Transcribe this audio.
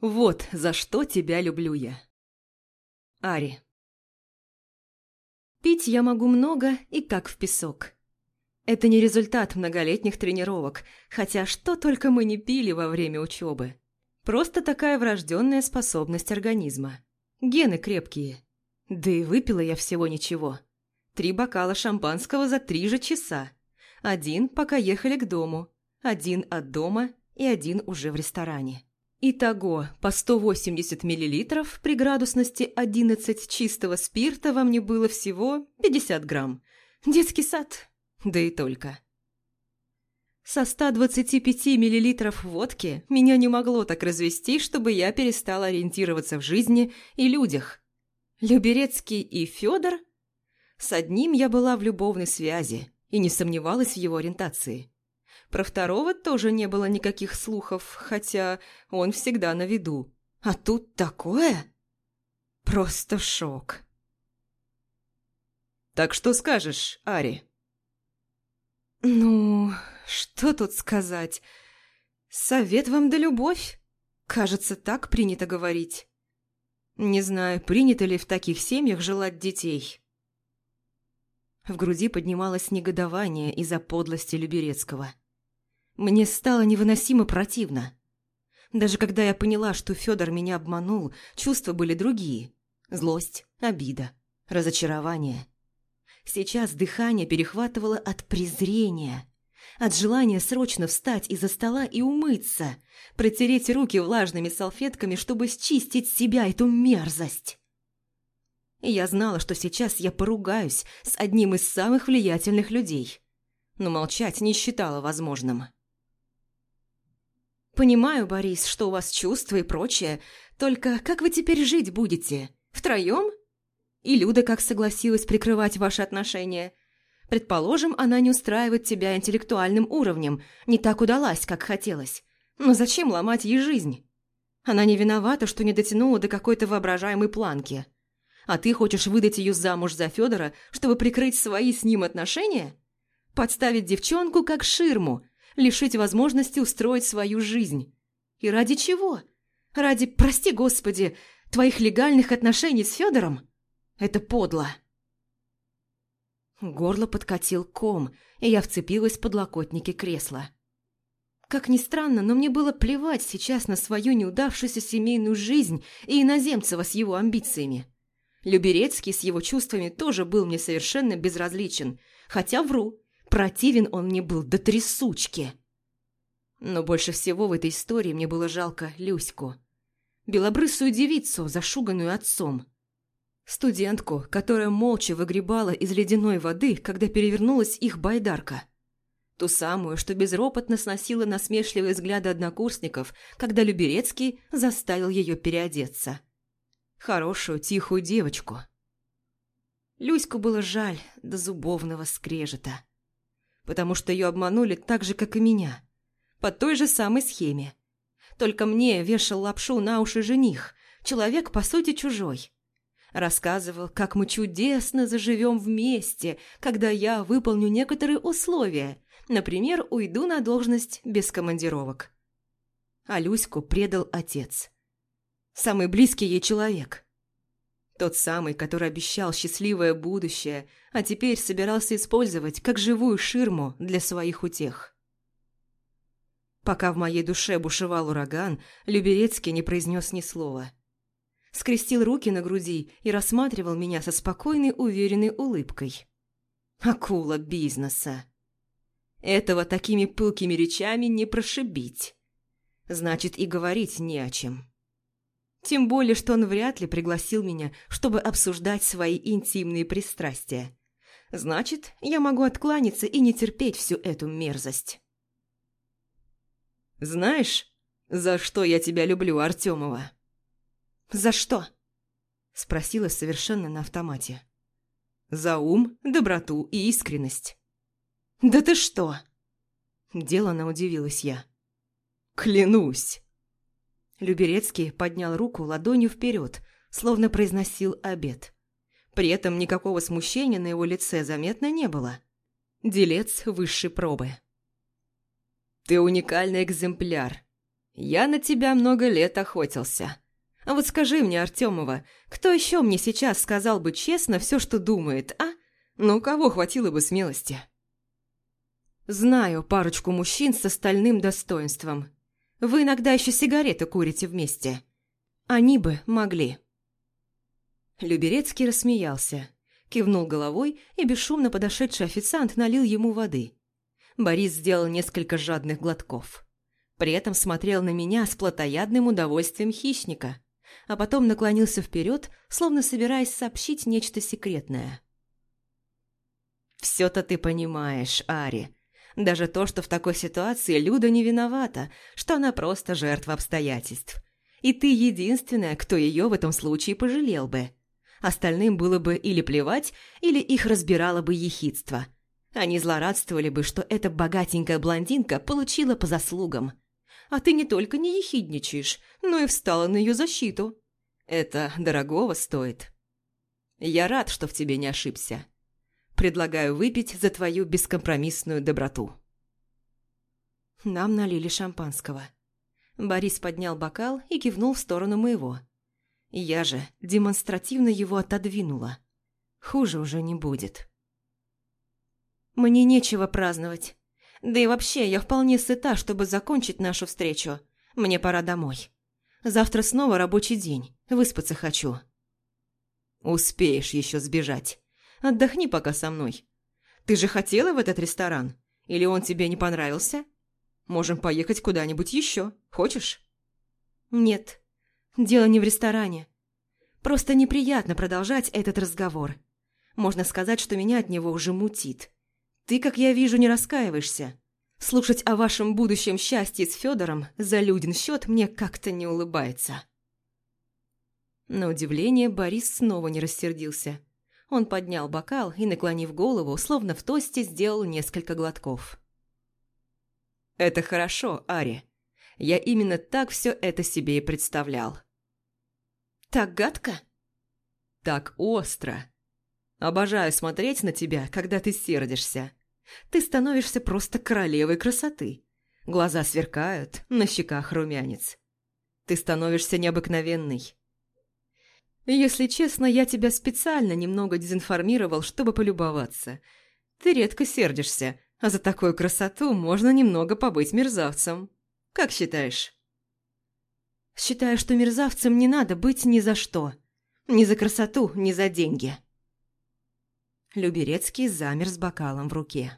Вот за что тебя люблю я. Ари. Пить я могу много и как в песок. Это не результат многолетних тренировок, хотя что только мы не пили во время учебы. Просто такая врожденная способность организма. Гены крепкие. Да и выпила я всего ничего. Три бокала шампанского за три же часа. Один, пока ехали к дому, один от дома и один уже в ресторане. Итого по 180 мл при градусности 11 чистого спирта во мне было всего 50 грамм. Детский сад, да и только. Со 125 мл водки меня не могло так развести, чтобы я перестала ориентироваться в жизни и людях. Люберецкий и Федор? С одним я была в любовной связи и не сомневалась в его ориентации. Про второго тоже не было никаких слухов, хотя он всегда на виду. А тут такое? Просто шок. «Так что скажешь, Ари?» «Ну, что тут сказать? Совет вам да любовь. Кажется, так принято говорить. Не знаю, принято ли в таких семьях желать детей». В груди поднималось негодование из-за подлости Люберецкого. Мне стало невыносимо противно. Даже когда я поняла, что Федор меня обманул, чувства были другие. Злость, обида, разочарование. Сейчас дыхание перехватывало от презрения, от желания срочно встать из-за стола и умыться, протереть руки влажными салфетками, чтобы счистить с себя эту мерзость. Я знала, что сейчас я поругаюсь с одним из самых влиятельных людей, но молчать не считала возможным. «Понимаю, Борис, что у вас чувства и прочее, только как вы теперь жить будете? Втроем? И Люда как согласилась прикрывать ваши отношения? Предположим, она не устраивает тебя интеллектуальным уровнем, не так удалась, как хотелось. Но зачем ломать ей жизнь? Она не виновата, что не дотянула до какой-то воображаемой планки. А ты хочешь выдать ее замуж за Федора, чтобы прикрыть свои с ним отношения? Подставить девчонку как ширму, лишить возможности устроить свою жизнь. И ради чего? Ради, прости господи, твоих легальных отношений с Федором? Это подло. Горло подкатил ком, и я вцепилась в подлокотники кресла. Как ни странно, но мне было плевать сейчас на свою неудавшуюся семейную жизнь и Иноземцева с его амбициями. Люберецкий с его чувствами тоже был мне совершенно безразличен, хотя вру, Противен он мне был до трясучки. Но больше всего в этой истории мне было жалко Люську. Белобрысую девицу, зашуганную отцом. Студентку, которая молча выгребала из ледяной воды, когда перевернулась их байдарка. Ту самую, что безропотно сносила насмешливые взгляды однокурсников, когда Люберецкий заставил ее переодеться. Хорошую, тихую девочку. Люську было жаль до зубовного скрежета потому что ее обманули так же, как и меня. По той же самой схеме. Только мне вешал лапшу на уши жених, человек, по сути, чужой. Рассказывал, как мы чудесно заживем вместе, когда я выполню некоторые условия, например, уйду на должность без командировок. А Люську предал отец. Самый близкий ей человек – тот самый, который обещал счастливое будущее, а теперь собирался использовать как живую ширму для своих утех. Пока в моей душе бушевал ураган, Люберецкий не произнес ни слова. Скрестил руки на груди и рассматривал меня со спокойной, уверенной улыбкой. Акула бизнеса. Этого такими пылкими речами не прошибить. Значит, и говорить не о чем. Тем более, что он вряд ли пригласил меня, чтобы обсуждать свои интимные пристрастия. Значит, я могу откланяться и не терпеть всю эту мерзость. «Знаешь, за что я тебя люблю, Артемова?» «За что?» – спросила совершенно на автомате. «За ум, доброту и искренность». «Да ты что?» – делано удивилась я. «Клянусь!» Люберецкий поднял руку ладонью вперед, словно произносил обед. При этом никакого смущения на его лице заметно не было. Делец высшей пробы. «Ты уникальный экземпляр. Я на тебя много лет охотился. А вот скажи мне, Артемова, кто еще мне сейчас сказал бы честно все, что думает, а? Ну, у кого хватило бы смелости?» «Знаю парочку мужчин с остальным достоинством. Вы иногда еще сигареты курите вместе. Они бы могли». Люберецкий рассмеялся, кивнул головой, и бесшумно подошедший официант налил ему воды. Борис сделал несколько жадных глотков. При этом смотрел на меня с плотоядным удовольствием хищника, а потом наклонился вперед, словно собираясь сообщить нечто секретное. «Все-то ты понимаешь, Ари. Даже то, что в такой ситуации Люда не виновата, что она просто жертва обстоятельств. И ты единственная, кто ее в этом случае пожалел бы. Остальным было бы или плевать, или их разбирало бы ехидство. Они злорадствовали бы, что эта богатенькая блондинка получила по заслугам. А ты не только не ехидничаешь, но и встала на ее защиту. Это дорогого стоит. Я рад, что в тебе не ошибся. Предлагаю выпить за твою бескомпромиссную доброту. Нам налили шампанского. Борис поднял бокал и кивнул в сторону моего. Я же демонстративно его отодвинула. Хуже уже не будет. Мне нечего праздновать. Да и вообще, я вполне сыта, чтобы закончить нашу встречу. Мне пора домой. Завтра снова рабочий день. Выспаться хочу. Успеешь еще сбежать. Отдохни пока со мной. Ты же хотела в этот ресторан? Или он тебе не понравился? Можем поехать куда-нибудь еще. Хочешь? Нет, Дело не в ресторане. Просто неприятно продолжать этот разговор. Можно сказать, что меня от него уже мутит. Ты, как я вижу, не раскаиваешься. Слушать о вашем будущем счастье с Федором за Людин счет мне как-то не улыбается. На удивление Борис снова не рассердился. Он поднял бокал и, наклонив голову, словно в тосте, сделал несколько глотков. «Это хорошо, Ари. Я именно так все это себе и представлял. Так гадко? Так остро. Обожаю смотреть на тебя, когда ты сердишься. Ты становишься просто королевой красоты. Глаза сверкают, на щеках румянец. Ты становишься необыкновенной. Если честно, я тебя специально немного дезинформировал, чтобы полюбоваться. Ты редко сердишься, а за такую красоту можно немного побыть мерзавцем. Как считаешь?» «Считаю, что мерзавцем не надо быть ни за что. Ни за красоту, ни за деньги». Люберецкий замер с бокалом в руке.